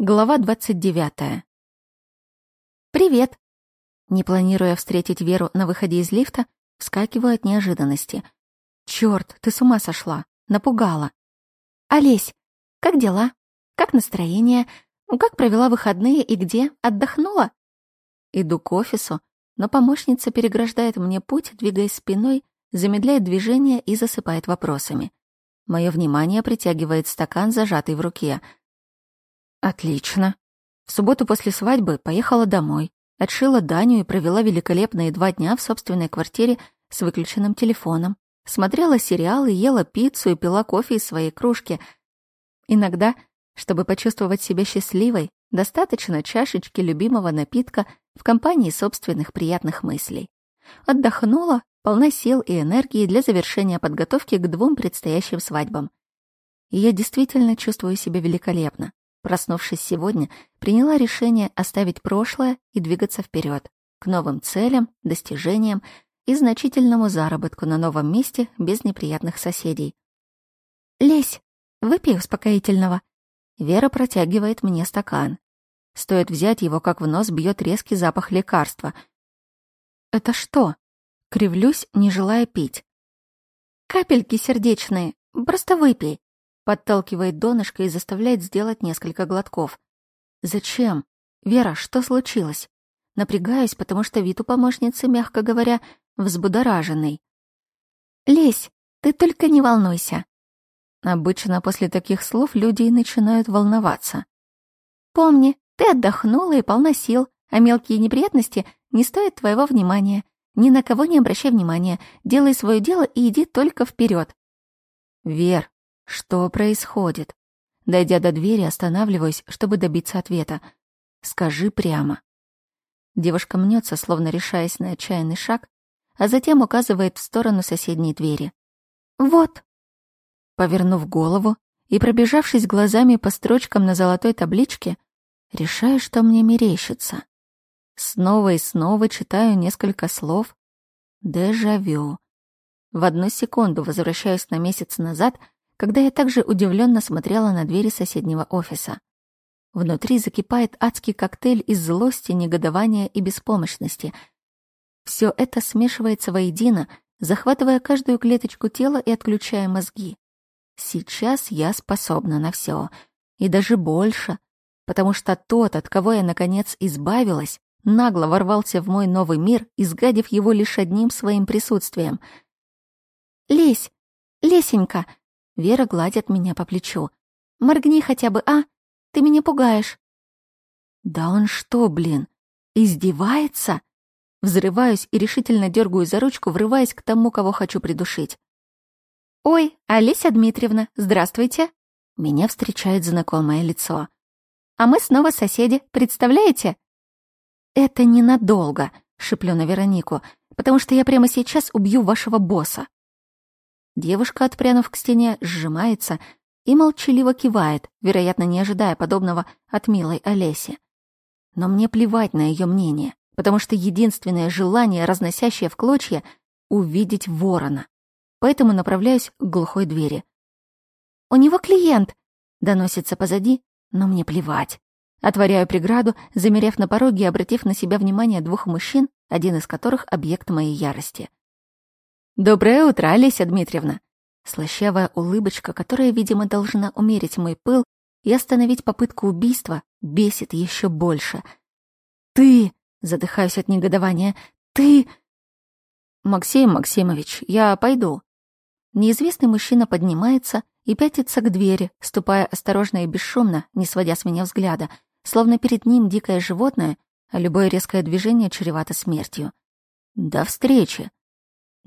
Глава 29. «Привет!» Не планируя встретить Веру на выходе из лифта, вскакиваю от неожиданности. «Чёрт, ты с ума сошла! Напугала!» «Олесь, как дела? Как настроение? Как провела выходные и где? Отдохнула?» Иду к офису, но помощница переграждает мне путь, двигаясь спиной, замедляет движение и засыпает вопросами. Мое внимание притягивает стакан, зажатый в руке — Отлично. В субботу после свадьбы поехала домой, отшила Даню и провела великолепные два дня в собственной квартире с выключенным телефоном. Смотрела сериалы, ела пиццу и пила кофе из своей кружки. Иногда, чтобы почувствовать себя счастливой, достаточно чашечки любимого напитка в компании собственных приятных мыслей. Отдохнула, полна сил и энергии для завершения подготовки к двум предстоящим свадьбам. И я действительно чувствую себя великолепно. Проснувшись сегодня, приняла решение оставить прошлое и двигаться вперед к новым целям, достижениям и значительному заработку на новом месте без неприятных соседей. «Лесь, выпей успокоительного». Вера протягивает мне стакан. Стоит взять его, как в нос бьет резкий запах лекарства. «Это что?» Кривлюсь, не желая пить. «Капельки сердечные. Просто выпей подталкивает донышко и заставляет сделать несколько глотков. «Зачем? Вера, что случилось?» Напрягаюсь, потому что вид у помощницы, мягко говоря, взбудораженный. «Лесь, ты только не волнуйся». Обычно после таких слов люди и начинают волноваться. «Помни, ты отдохнула и полна сил, а мелкие неприятности не стоят твоего внимания. Ни на кого не обращай внимания, делай свое дело и иди только вперед. «Вер, что происходит? Дойдя до двери, останавливаюсь, чтобы добиться ответа. Скажи прямо. Девушка мнется, словно решаясь на отчаянный шаг, а затем указывает в сторону соседней двери. «Вот!» Повернув голову и пробежавшись глазами по строчкам на золотой табличке, решаю, что мне мерещится. Снова и снова читаю несколько слов. Дежавю. В одну секунду возвращаюсь на месяц назад — когда я также удивленно смотрела на двери соседнего офиса. Внутри закипает адский коктейль из злости, негодования и беспомощности. Все это смешивается воедино, захватывая каждую клеточку тела и отключая мозги. Сейчас я способна на все, и даже больше, потому что тот, от кого я наконец избавилась, нагло ворвался в мой новый мир, изгадив его лишь одним своим присутствием. «Лесь! Лесенька!» Вера гладит меня по плечу. «Моргни хотя бы, а? Ты меня пугаешь». «Да он что, блин, издевается?» Взрываюсь и решительно дергаю за ручку, врываясь к тому, кого хочу придушить. «Ой, Олеся Дмитриевна, здравствуйте!» Меня встречает знакомое лицо. «А мы снова соседи, представляете?» «Это ненадолго», — шеплю на Веронику, «потому что я прямо сейчас убью вашего босса». Девушка, отпрянув к стене, сжимается и молчаливо кивает, вероятно, не ожидая подобного от милой Олеси. Но мне плевать на ее мнение, потому что единственное желание, разносящее в клочья, — увидеть ворона. Поэтому направляюсь к глухой двери. «У него клиент!» — доносится позади, но мне плевать. Отворяю преграду, замерев на пороге и обратив на себя внимание двух мужчин, один из которых — объект моей ярости. «Доброе утро, Олеся Дмитриевна!» Слащавая улыбочка, которая, видимо, должна умерить мой пыл и остановить попытку убийства, бесит еще больше. «Ты!» — задыхаюсь от негодования. «Ты!» «Максим Максимович, я пойду». Неизвестный мужчина поднимается и пятится к двери, ступая осторожно и бесшумно, не сводя с меня взгляда, словно перед ним дикое животное, а любое резкое движение чревато смертью. «До встречи!»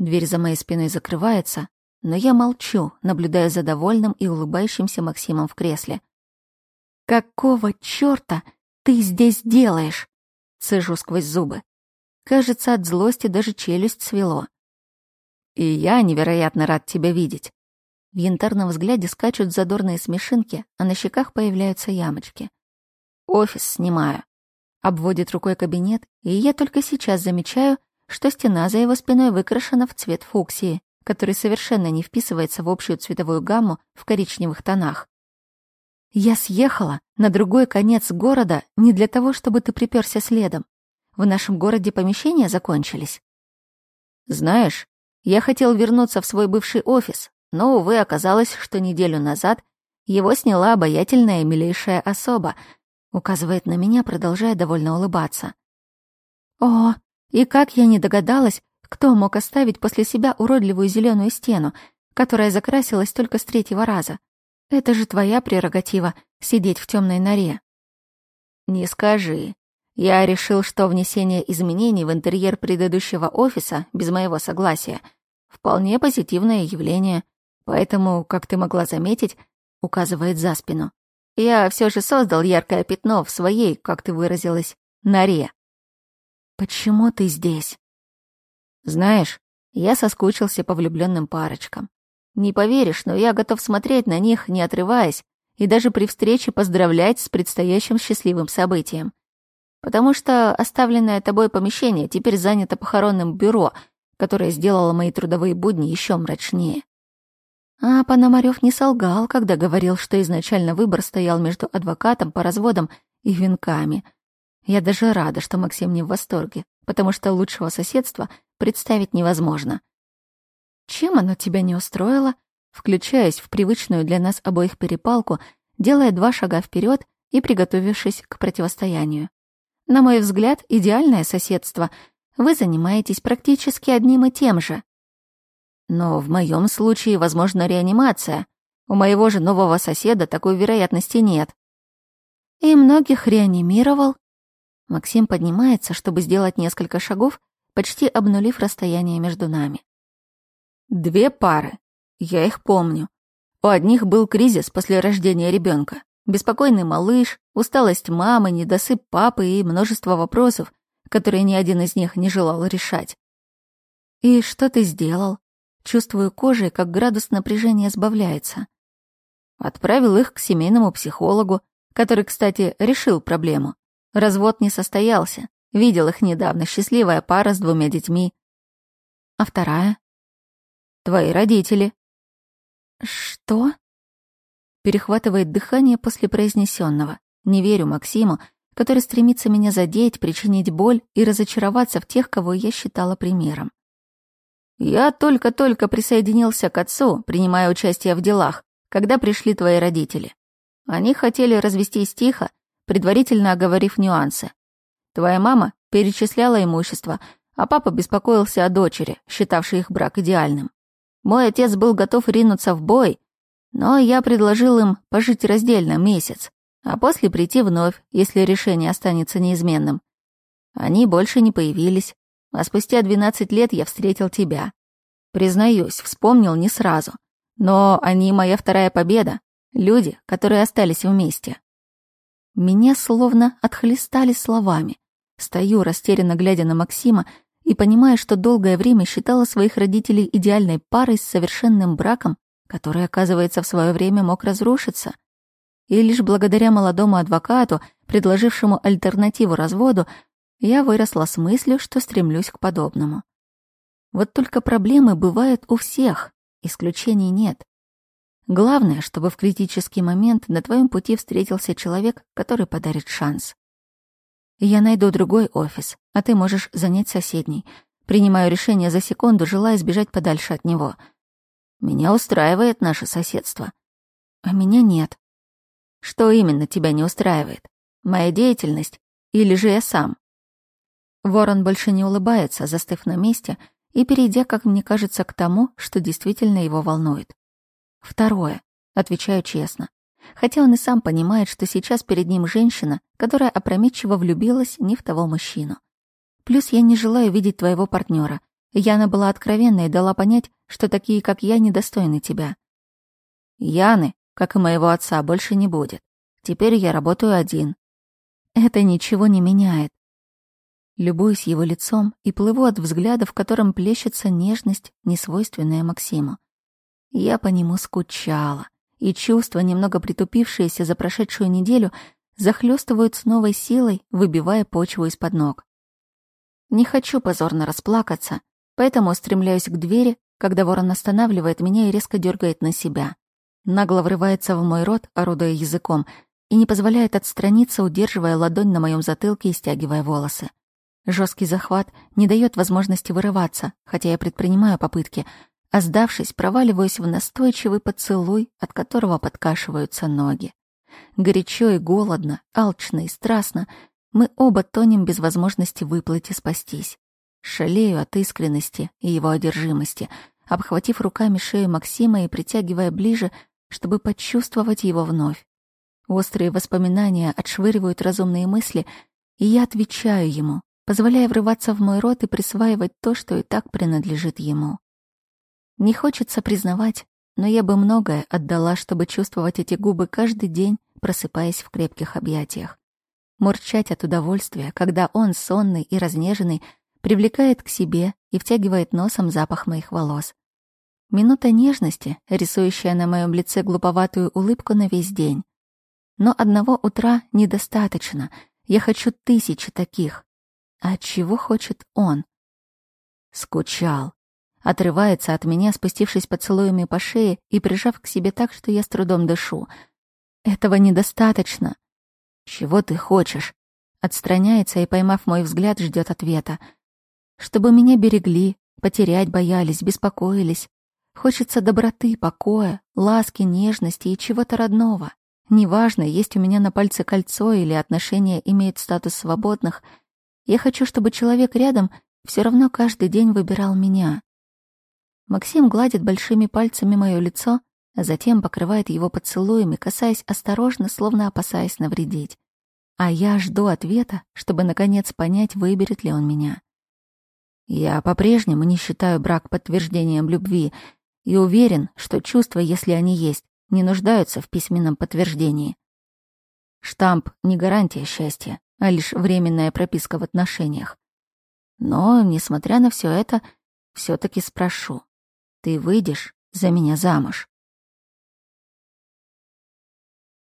Дверь за моей спиной закрывается, но я молчу, наблюдая за довольным и улыбающимся Максимом в кресле. «Какого чёрта ты здесь делаешь?» Цежу сквозь зубы. Кажется, от злости даже челюсть свело. «И я невероятно рад тебя видеть». В янтарном взгляде скачут задорные смешинки, а на щеках появляются ямочки. «Офис снимаю». Обводит рукой кабинет, и я только сейчас замечаю, что стена за его спиной выкрашена в цвет фуксии, который совершенно не вписывается в общую цветовую гамму в коричневых тонах. Я съехала на другой конец города не для того, чтобы ты приперся следом. В нашем городе помещения закончились. Знаешь, я хотел вернуться в свой бывший офис, но, увы, оказалось, что неделю назад его сняла обаятельная и милейшая особа, указывает на меня, продолжая довольно улыбаться. О, и как я не догадалась, кто мог оставить после себя уродливую зеленую стену, которая закрасилась только с третьего раза. Это же твоя прерогатива — сидеть в темной норе. Не скажи. Я решил, что внесение изменений в интерьер предыдущего офиса без моего согласия — вполне позитивное явление. Поэтому, как ты могла заметить, указывает за спину. Я все же создал яркое пятно в своей, как ты выразилась, норе. Почему ты здесь? Знаешь, я соскучился по влюбленным парочкам. Не поверишь, но я готов смотреть на них, не отрываясь, и даже при встрече поздравлять с предстоящим счастливым событием. Потому что оставленное тобой помещение теперь занято похоронным бюро, которое сделало мои трудовые будни еще мрачнее. А Пономарёв не солгал, когда говорил, что изначально выбор стоял между адвокатом по разводам и венками. Я даже рада, что Максим не в восторге, потому что лучшего соседства представить невозможно. Чем оно тебя не устроило? Включаясь в привычную для нас обоих перепалку, делая два шага вперед и приготовившись к противостоянию. На мой взгляд, идеальное соседство. Вы занимаетесь практически одним и тем же. Но в моем случае возможна реанимация. У моего же нового соседа такой вероятности нет. И многих реанимировал. Максим поднимается, чтобы сделать несколько шагов, почти обнулив расстояние между нами. Две пары. Я их помню. У одних был кризис после рождения ребенка. Беспокойный малыш, усталость мамы, недосып папы и множество вопросов, которые ни один из них не желал решать. «И что ты сделал?» Чувствую кожей, как градус напряжения сбавляется. Отправил их к семейному психологу, который, кстати, решил проблему. Развод не состоялся. Видел их недавно, счастливая пара с двумя детьми. А вторая? Твои родители». «Что?» Перехватывает дыхание после произнесенного. Не верю Максиму, который стремится меня задеть, причинить боль и разочароваться в тех, кого я считала примером. «Я только-только присоединился к отцу, принимая участие в делах, когда пришли твои родители. Они хотели развестись тихо, предварительно оговорив нюансы. Твоя мама перечисляла имущество, а папа беспокоился о дочери, считавшей их брак идеальным. Мой отец был готов ринуться в бой, но я предложил им пожить раздельно месяц, а после прийти вновь, если решение останется неизменным. Они больше не появились, а спустя 12 лет я встретил тебя. Признаюсь, вспомнил не сразу, но они моя вторая победа, люди, которые остались вместе. Меня словно отхлестали словами. Стою, растерянно глядя на Максима, и понимая, что долгое время считала своих родителей идеальной парой с совершенным браком, который, оказывается, в свое время мог разрушиться. И лишь благодаря молодому адвокату, предложившему альтернативу разводу, я выросла с мыслью, что стремлюсь к подобному. Вот только проблемы бывают у всех, исключений нет. Главное, чтобы в критический момент на твоем пути встретился человек, который подарит шанс. Я найду другой офис, а ты можешь занять соседний. Принимаю решение за секунду, желая сбежать подальше от него. Меня устраивает наше соседство. А меня нет. Что именно тебя не устраивает? Моя деятельность или же я сам? Ворон больше не улыбается, застыв на месте и перейдя, как мне кажется, к тому, что действительно его волнует. Второе. Отвечаю честно хотя он и сам понимает, что сейчас перед ним женщина, которая опрометчиво влюбилась не в того мужчину. Плюс я не желаю видеть твоего партнера. Яна была откровенна и дала понять, что такие, как я, недостойны тебя. Яны, как и моего отца, больше не будет. Теперь я работаю один. Это ничего не меняет. Любуюсь его лицом и плыву от взгляда, в котором плещется нежность, несвойственная Максиму. Я по нему скучала и чувства, немного притупившиеся за прошедшую неделю, захлестывают с новой силой, выбивая почву из-под ног. Не хочу позорно расплакаться, поэтому устремляюсь к двери, когда ворон останавливает меня и резко дергает на себя. нагло врывается в мой рот, орудуя языком, и не позволяет отстраниться, удерживая ладонь на моем затылке и стягивая волосы. Жесткий захват не дает возможности вырываться, хотя я предпринимаю попытки, а сдавшись, проваливаюсь в настойчивый поцелуй, от которого подкашиваются ноги. Горячо и голодно, алчно и страстно мы оба тонем без возможности выплыть и спастись. Шалею от искренности и его одержимости, обхватив руками шею Максима и притягивая ближе, чтобы почувствовать его вновь. Острые воспоминания отшвыривают разумные мысли, и я отвечаю ему, позволяя врываться в мой рот и присваивать то, что и так принадлежит ему. Не хочется признавать, но я бы многое отдала, чтобы чувствовать эти губы каждый день, просыпаясь в крепких объятиях. Мурчать от удовольствия, когда он, сонный и разнеженный, привлекает к себе и втягивает носом запах моих волос. Минута нежности, рисующая на моем лице глуповатую улыбку на весь день. Но одного утра недостаточно. Я хочу тысячи таких. А чего хочет он? Скучал. Отрывается от меня, спустившись поцелуями по шее и прижав к себе так, что я с трудом дышу. Этого недостаточно. Чего ты хочешь? Отстраняется и, поймав мой взгляд, ждет ответа. Чтобы меня берегли, потерять боялись, беспокоились. Хочется доброты, покоя, ласки, нежности и чего-то родного. Неважно, есть у меня на пальце кольцо или отношения имеют статус свободных. Я хочу, чтобы человек рядом все равно каждый день выбирал меня. Максим гладит большими пальцами мое лицо, а затем покрывает его поцелуями, касаясь осторожно, словно опасаясь навредить. А я жду ответа, чтобы наконец понять, выберет ли он меня. Я по-прежнему не считаю брак подтверждением любви и уверен, что чувства, если они есть, не нуждаются в письменном подтверждении. Штамп — не гарантия счастья, а лишь временная прописка в отношениях. Но, несмотря на все это, все таки спрошу. Ты выйдешь за меня замуж?